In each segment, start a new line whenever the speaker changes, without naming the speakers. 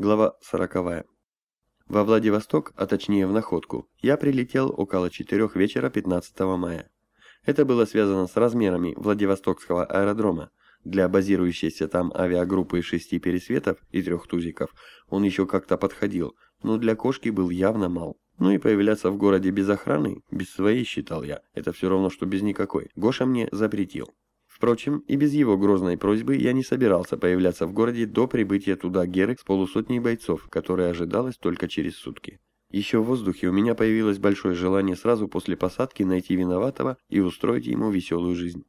Глава сороковая. Во Владивосток, а точнее в Находку, я прилетел около 4 вечера 15 мая. Это было связано с размерами Владивостокского аэродрома. Для базирующейся там авиагруппы из шести пересветов и трех тузиков он еще как-то подходил, но для кошки был явно мал. Ну и появляться в городе без охраны, без своей, считал я, это все равно, что без никакой. Гоша мне запретил. Впрочем, и без его грозной просьбы я не собирался появляться в городе до прибытия туда Геры с полусотней бойцов, которая ожидалась только через сутки. Еще в воздухе у меня появилось большое желание сразу после посадки найти виноватого и устроить ему веселую жизнь.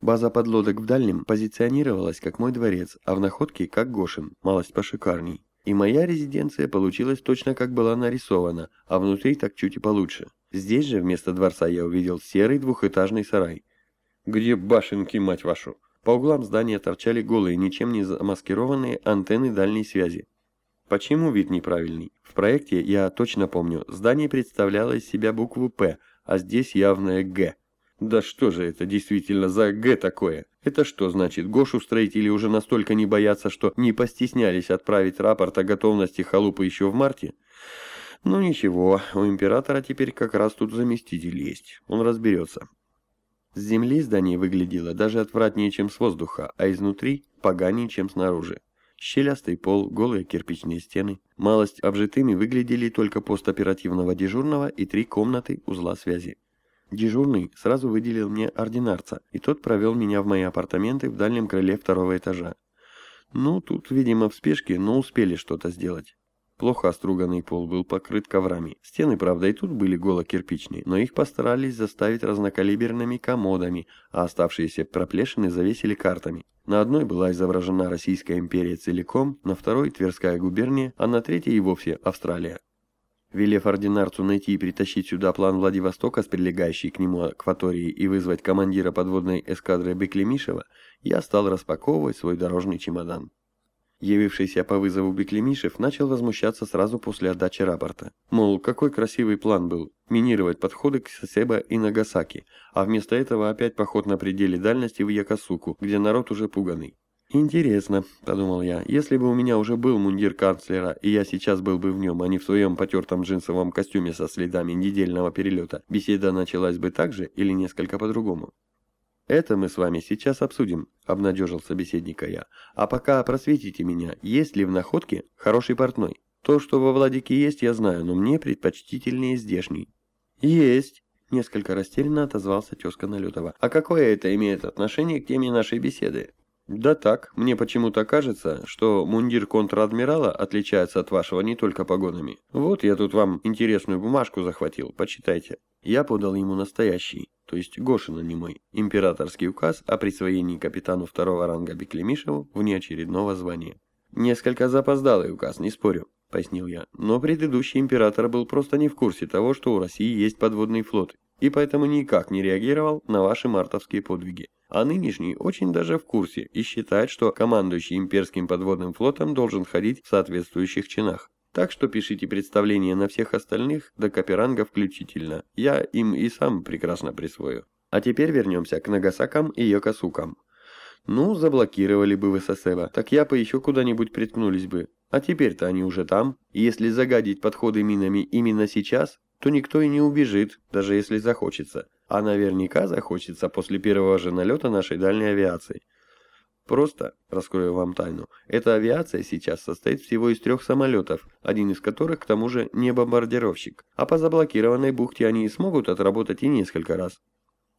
База подлодок в Дальнем позиционировалась как мой дворец, а в Находке как Гошин, малость пошикарней. И моя резиденция получилась точно как была нарисована, а внутри так чуть и получше. Здесь же вместо дворца я увидел серый двухэтажный сарай – где башенки, мать вашу? По углам здания торчали голые, ничем не замаскированные антенны дальней связи. Почему вид неправильный? В проекте, я точно помню, здание представляло из себя букву «П», а здесь явное «Г». Да что же это действительно за «Г» такое? Это что значит, Гошу строители уже настолько не боятся, что не постеснялись отправить рапорт о готовности халупы еще в марте? Ну ничего, у императора теперь как раз тут заместитель есть, он разберется. С земли здание выглядело даже отвратнее, чем с воздуха, а изнутри поганее, чем снаружи. Щелястый пол, голые кирпичные стены. Малость обжитыми выглядели только пост оперативного дежурного и три комнаты узла связи. Дежурный сразу выделил мне ординарца, и тот провел меня в мои апартаменты в дальнем крыле второго этажа. Ну, тут, видимо, в спешке, но успели что-то сделать. Плохо оструганный пол был покрыт коврами. Стены, правда, и тут были голо-кирпичные, но их постарались заставить разнокалиберными комодами, а оставшиеся проплешины завесили картами. На одной была изображена Российская империя целиком, на второй – Тверская губерния, а на третьей и вовсе Австралия. Велев ординарцу найти и притащить сюда план Владивостока с прилегающей к нему акваторией и вызвать командира подводной эскадры Беклемишева, я стал распаковывать свой дорожный чемодан. Явившийся по вызову Беклемишев начал возмущаться сразу после отдачи рапорта. Мол, какой красивый план был – минировать подходы к Сосебо и Нагасаки, а вместо этого опять поход на пределе дальности в Якосуку, где народ уже пуганный. «Интересно», – подумал я, – «если бы у меня уже был мундир канцлера, и я сейчас был бы в нем, а не в своем потертом джинсовом костюме со следами недельного перелета, беседа началась бы так же или несколько по-другому?» «Это мы с вами сейчас обсудим», — обнадежил собеседника я. «А пока просветите меня, есть ли в находке хороший портной? То, что во Владике есть, я знаю, но мне предпочтительнее здешний». «Есть», — несколько растерянно отозвался тезка Налетова. «А какое это имеет отношение к теме нашей беседы?» «Да так, мне почему-то кажется, что мундир контр-адмирала отличается от вашего не только погонами. Вот я тут вам интересную бумажку захватил, почитайте». Я подал ему настоящий, то есть Гошина не мой, императорский указ о присвоении капитану второго ранга Беклемишеву внеочередного звания. Несколько запоздалый указ, не спорю, пояснил я, но предыдущий император был просто не в курсе того, что у России есть подводный флот, и поэтому никак не реагировал на ваши мартовские подвиги. А нынешний очень даже в курсе и считает, что командующий имперским подводным флотом должен ходить в соответствующих чинах. Так что пишите представления на всех остальных, до Каперанга включительно. Я им и сам прекрасно присвою. А теперь вернемся к Нагасакам и Йокосукам. Ну, заблокировали бы в СССР, так я бы еще куда-нибудь приткнулись бы. А теперь-то они уже там, и если загадить подходы минами именно сейчас, то никто и не убежит, даже если захочется. А наверняка захочется после первого же налета нашей дальней авиации. Просто, раскрою вам тайну, эта авиация сейчас состоит всего из трех самолетов, один из которых к тому же не бомбардировщик, а по заблокированной бухте они смогут отработать и несколько раз.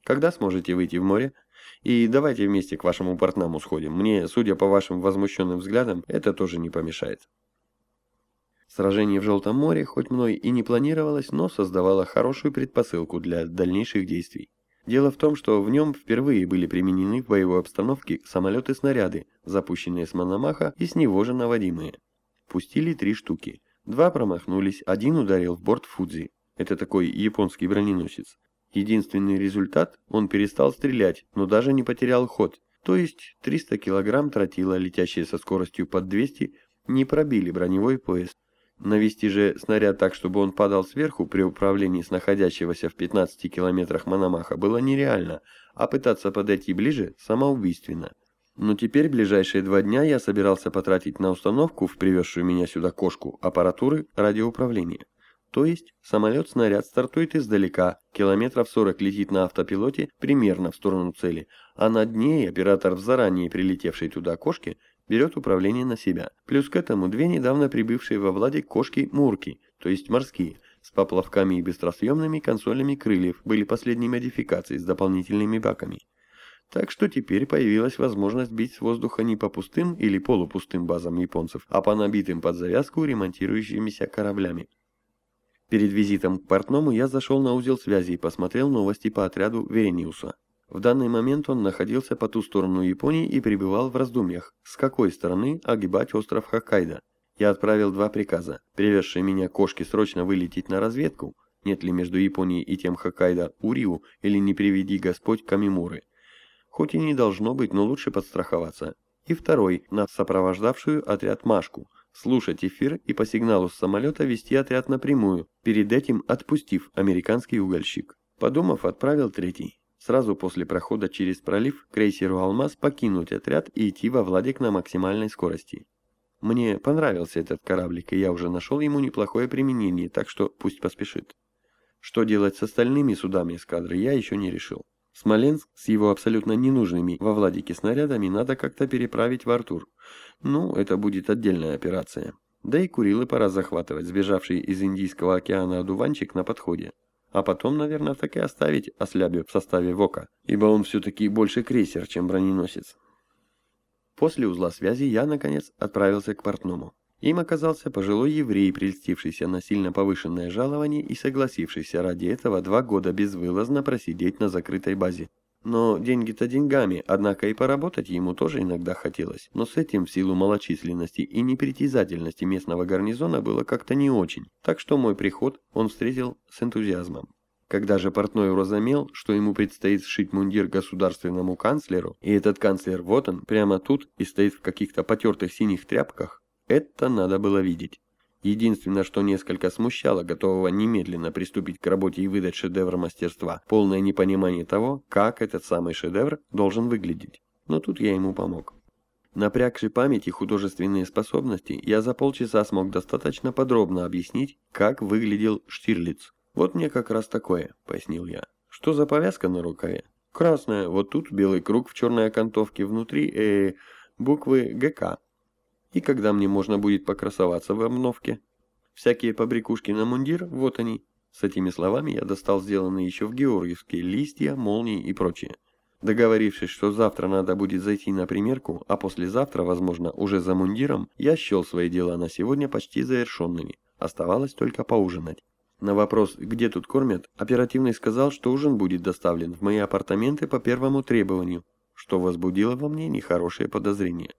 Когда сможете выйти в море? И давайте вместе к вашему портному сходим, мне, судя по вашим возмущенным взглядам, это тоже не помешает. Сражение в Желтом море, хоть мной и не планировалось, но создавало хорошую предпосылку для дальнейших действий. Дело в том, что в нем впервые были применены в боевой обстановке самолеты-снаряды, запущенные с Мономаха и с него же наводимые. Пустили три штуки. Два промахнулись, один ударил в борт Фудзи. Это такой японский броненосец. Единственный результат – он перестал стрелять, но даже не потерял ход. То есть 300 килограмм тротила, летящие со скоростью под 200, не пробили броневой пояс. Навести же снаряд так, чтобы он падал сверху при управлении с находящегося в 15 километрах Мономаха было нереально, а пытаться подойти ближе самоубийственно. Но теперь ближайшие два дня я собирался потратить на установку в привезшую меня сюда кошку аппаратуры радиоуправления. То есть самолет-снаряд стартует издалека, километров 40 летит на автопилоте примерно в сторону цели, а над ней оператор в заранее прилетевшей туда кошке берет управление на себя. Плюс к этому две недавно прибывшие во Владе кошки-мурки, то есть морские, с поплавками и быстросъемными консолями крыльев, были последней модификацией с дополнительными баками. Так что теперь появилась возможность бить с воздуха не по пустым или полупустым базам японцев, а по набитым под завязку ремонтирующимися кораблями. Перед визитом к портному я зашел на узел связи и посмотрел новости по отряду Верениуса. В данный момент он находился по ту сторону Японии и пребывал в раздумьях, с какой стороны огибать остров Хоккайдо. Я отправил два приказа, привезшие меня кошки срочно вылететь на разведку, нет ли между Японией и тем Хоккайдо Уриу или не приведи Господь Камимуры – Хоть и не должно быть, но лучше подстраховаться. И второй, на сопровождавшую отряд Машку, слушать эфир и по сигналу с самолета вести отряд напрямую, перед этим отпустив американский угольщик. Подумав, отправил третий. Сразу после прохода через пролив крейсеру «Алмаз» покинуть отряд и идти во Владик на максимальной скорости. Мне понравился этот кораблик, и я уже нашел ему неплохое применение, так что пусть поспешит. Что делать с остальными судами эскадры, я еще не решил. Смоленск с его абсолютно ненужными во Владике снарядами надо как-то переправить в Артур. Ну, это будет отдельная операция. Да и Курилы пора захватывать, сбежавший из Индийского океана одуванчик на подходе. А потом, наверное, так и оставить Ослябю в составе ВОКа, ибо он все-таки больше крейсер, чем броненосец. После узла связи я, наконец, отправился к портному. Им оказался пожилой еврей, прельстившийся на сильно повышенное жалование и согласившийся ради этого два года безвылазно просидеть на закрытой базе. Но деньги-то деньгами, однако и поработать ему тоже иногда хотелось. Но с этим в силу малочисленности и непритязательности местного гарнизона было как-то не очень. Так что мой приход он встретил с энтузиазмом. Когда же портной уразумел, что ему предстоит сшить мундир государственному канцлеру, и этот канцлер вот он, прямо тут и стоит в каких-то потертых синих тряпках, это надо было видеть. Единственное, что несколько смущало готового немедленно приступить к работе и выдать шедевр мастерства, полное непонимание того, как этот самый шедевр должен выглядеть. Но тут я ему помог. Напрягши память и художественные способности, я за полчаса смог достаточно подробно объяснить, как выглядел Штирлиц. «Вот мне как раз такое», — пояснил я. «Что за повязка на рукаве?» «Красная, вот тут белый круг в черной окантовке, внутри, э, буквы ГК, и когда мне можно будет покрасоваться в обновке? Всякие побрякушки на мундир, вот они. С этими словами я достал сделанные еще в Георгиевске листья, молнии и прочее. Договорившись, что завтра надо будет зайти на примерку, а послезавтра, возможно, уже за мундиром, я счел свои дела на сегодня почти завершенными. Оставалось только поужинать. На вопрос, где тут кормят, оперативный сказал, что ужин будет доставлен в мои апартаменты по первому требованию, что возбудило во мне нехорошее подозрение.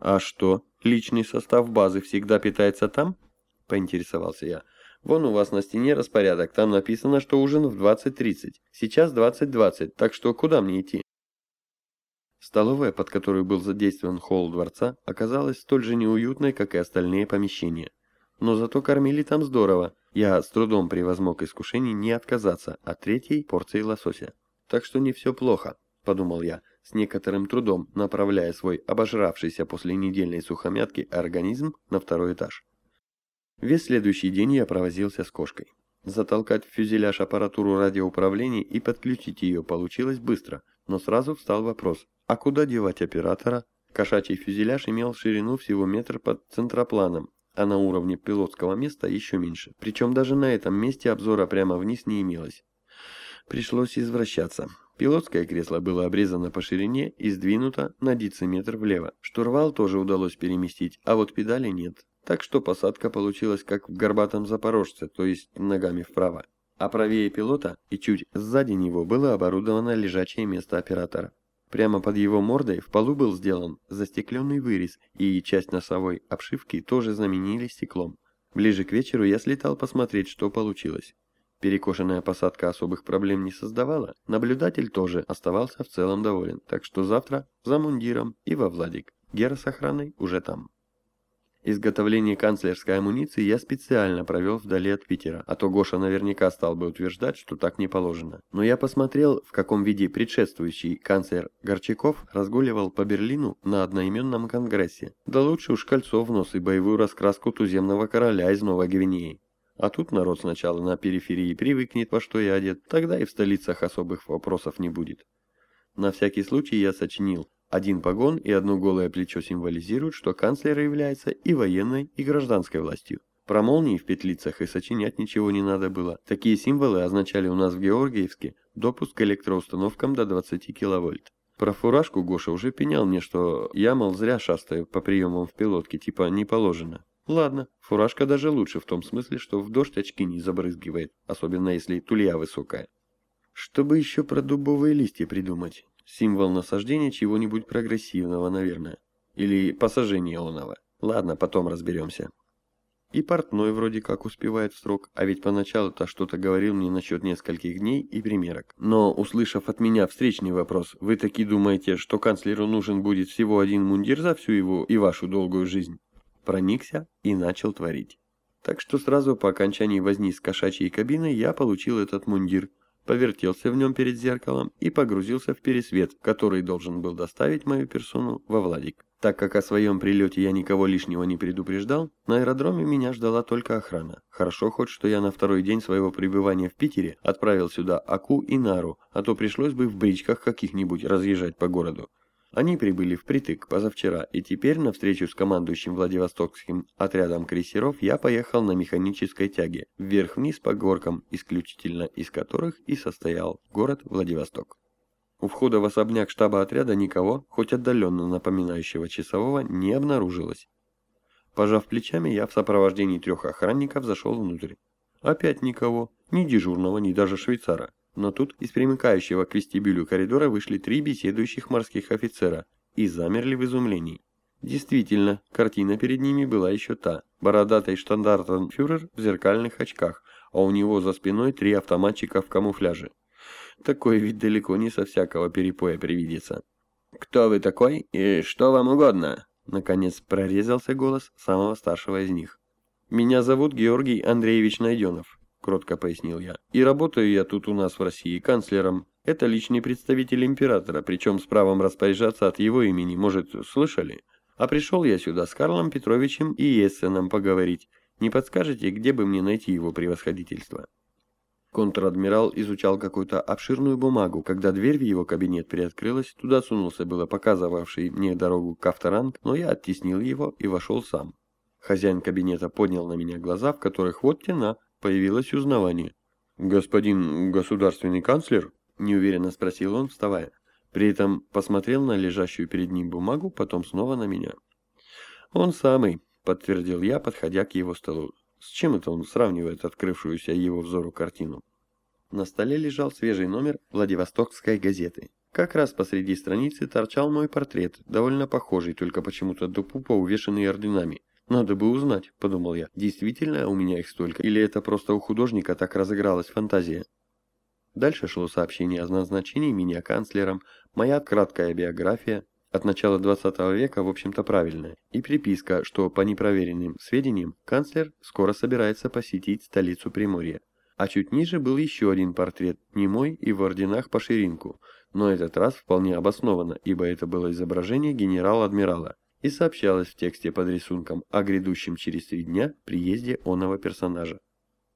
«А что, личный состав базы всегда питается там?» – поинтересовался я. «Вон у вас на стене распорядок, там написано, что ужин в 20.30. Сейчас 20.20, так что куда мне идти?» Столовая, под которую был задействован холл дворца, оказалась столь же неуютной, как и остальные помещения. Но зато кормили там здорово. Я с трудом превозмог искушение не отказаться от третьей порции лосося. Так что не все плохо, подумал я с некоторым трудом направляя свой обожравшийся после недельной сухомятки организм на второй этаж. Весь следующий день я провозился с кошкой. Затолкать в фюзеляж аппаратуру радиоуправления и подключить ее получилось быстро, но сразу встал вопрос, а куда девать оператора? Кошачий фюзеляж имел ширину всего метр под центропланом, а на уровне пилотского места еще меньше. Причем даже на этом месте обзора прямо вниз не имелось. Пришлось извращаться. Пилотское кресло было обрезано по ширине и сдвинуто на дециметр влево. Штурвал тоже удалось переместить, а вот педали нет. Так что посадка получилась как в горбатом запорожце, то есть ногами вправо. А правее пилота и чуть сзади него было оборудовано лежачее место оператора. Прямо под его мордой в полу был сделан застекленный вырез, и часть носовой обшивки тоже заменили стеклом. Ближе к вечеру я слетал посмотреть, что получилось. Перекошенная посадка особых проблем не создавала, наблюдатель тоже оставался в целом доволен, так что завтра за мундиром и во Владик. Гера с охраной уже там. Изготовление канцлерской амуниции я специально провел вдали от Питера, а то Гоша наверняка стал бы утверждать, что так не положено. Но я посмотрел, в каком виде предшествующий канцлер Горчаков разгуливал по Берлину на одноименном конгрессе. Да лучше уж кольцо в нос и боевую раскраску туземного короля из Новой Гвинеи. А тут народ сначала на периферии привыкнет, во что я одет, тогда и в столицах особых вопросов не будет. На всякий случай я сочинил один погон и одно голое плечо символизируют, что канцлер является и военной, и гражданской властью. Про молнии в петлицах и сочинять ничего не надо было. Такие символы означали у нас в Георгиевске допуск к электроустановкам до 20 киловольт. Про фуражку Гоша уже пенял мне, что я, мол, зря шастаю по приемам в пилотке, типа не положено. Ладно, фуражка даже лучше в том смысле, что в дождь очки не забрызгивает, особенно если тулья высокая. Чтобы еще про дубовые листья придумать. Символ насаждения чего-нибудь прогрессивного, наверное. Или посажения оного. Ладно, потом разберемся. И портной вроде как успевает в срок, а ведь поначалу-то что-то говорил мне насчет нескольких дней и примерок. Но, услышав от меня встречный вопрос, вы таки думаете, что канцлеру нужен будет всего один мундир за всю его и вашу долгую жизнь? Проникся и начал творить. Так что сразу по окончании возни с кошачьей кабиной я получил этот мундир, повертелся в нем перед зеркалом и погрузился в пересвет, который должен был доставить мою персону во Владик. Так как о своем прилете я никого лишнего не предупреждал, на аэродроме меня ждала только охрана. Хорошо хоть, что я на второй день своего пребывания в Питере отправил сюда Аку и Нару, а то пришлось бы в бричках каких-нибудь разъезжать по городу. Они прибыли впритык позавчера, и теперь на встречу с командующим Владивостокским отрядом крейсеров я поехал на механической тяге, вверх-вниз по горкам, исключительно из которых и состоял город Владивосток. У входа в особняк штаба отряда никого, хоть отдаленно напоминающего часового, не обнаружилось. Пожав плечами, я в сопровождении трех охранников зашел внутрь. Опять никого, ни дежурного, ни даже швейцара. Но тут из примыкающего к вестибюлю коридора вышли три беседующих морских офицера и замерли в изумлении. Действительно, картина перед ними была еще та. Бородатый штандартенфюрер в зеркальных очках, а у него за спиной три автоматчика в камуфляже. Такой ведь далеко не со всякого перепоя привидится. «Кто вы такой и что вам угодно?» Наконец прорезался голос самого старшего из них. «Меня зовут Георгий Андреевич Найденов. — кротко пояснил я. «И работаю я тут у нас в России канцлером. Это личный представитель императора, причем с правом распоряжаться от его имени, может, слышали? А пришел я сюда с Карлом Петровичем и Ессеном поговорить. Не подскажете, где бы мне найти его превосходительство?» Контр-адмирал изучал какую-то обширную бумагу, когда дверь в его кабинет приоткрылась, туда сунулся было показывавший мне дорогу Кавторанг, но я оттеснил его и вошел сам. Хозяин кабинета поднял на меня глаза, в которых вот тена, Появилось узнавание. «Господин государственный канцлер?» – неуверенно спросил он, вставая. При этом посмотрел на лежащую перед ним бумагу, потом снова на меня. «Он самый», – подтвердил я, подходя к его столу. С чем это он сравнивает открывшуюся его взору картину? На столе лежал свежий номер Владивостокской газеты. Как раз посреди страницы торчал мой портрет, довольно похожий, только почему-то до пупа увешанный орденами. Надо бы узнать, подумал я, действительно у меня их столько, или это просто у художника так разыгралась фантазия. Дальше шло сообщение о назначении меня канцлером, моя краткая биография, от начала 20 века, в общем-то, правильная, и приписка, что по непроверенным сведениям канцлер скоро собирается посетить столицу Приморья. А чуть ниже был еще один портрет, не мой и в орденах по ширинку, но этот раз вполне обоснованно, ибо это было изображение генерала-адмирала, и сообщалось в тексте под рисунком о грядущем через три дня приезде оного персонажа.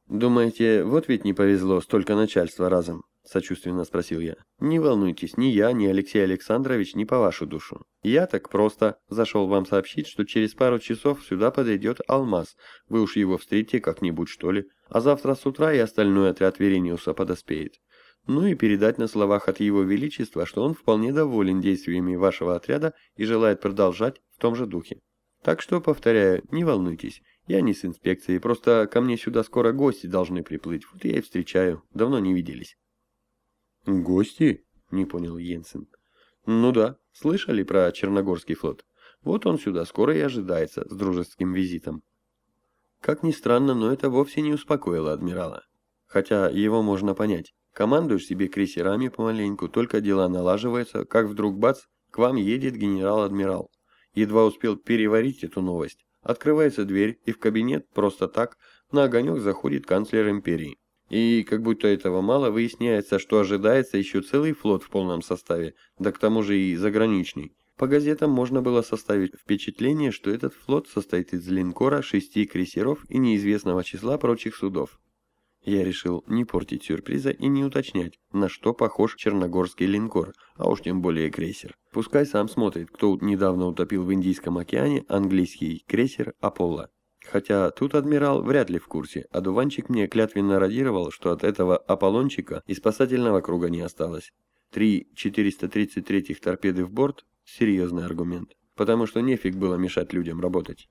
«Думаете, вот ведь не повезло столько начальства разом?» – сочувственно спросил я. «Не волнуйтесь, ни я, ни Алексей Александрович не по вашу душу. Я так просто зашел вам сообщить, что через пару часов сюда подойдет Алмаз. Вы уж его встретите как-нибудь, что ли. А завтра с утра и остальной отряд Верениуса подоспеет. Ну и передать на словах от Его Величества, что он вполне доволен действиями вашего отряда и желает продолжать в том же духе. Так что, повторяю, не волнуйтесь, я не с инспекцией, просто ко мне сюда скоро гости должны приплыть, вот я и встречаю, давно не виделись. Гости? Не понял Йенсен. Ну да, слышали про Черногорский флот? Вот он сюда скоро и ожидается, с дружеским визитом. Как ни странно, но это вовсе не успокоило адмирала. Хотя его можно понять. Командуешь себе крейсерами помаленьку, только дела налаживаются, как вдруг бац, к вам едет генерал-адмирал. Едва успел переварить эту новость, Открывается дверь, и в кабинет просто так на огонек заходит канцлер империи. И как будто этого мало, выясняется, что ожидается еще целый флот в полном составе, да к тому же и заграничный. По газетам можно было составить впечатление, что этот флот состоит из линкора, шести крейсеров и неизвестного числа прочих судов. Я решил не портить сюрприза и не уточнять, на что похож черногорский линкор, а уж тем более крейсер. Пускай сам смотрит, кто недавно утопил в Индийском океане английский крейсер «Аполло». Хотя тут адмирал вряд ли в курсе, а Дуванчик мне клятвенно радировал, что от этого Аполлончика и спасательного круга не осталось. Три 433-х торпеды в борт – серьезный аргумент, потому что нефиг было мешать людям работать.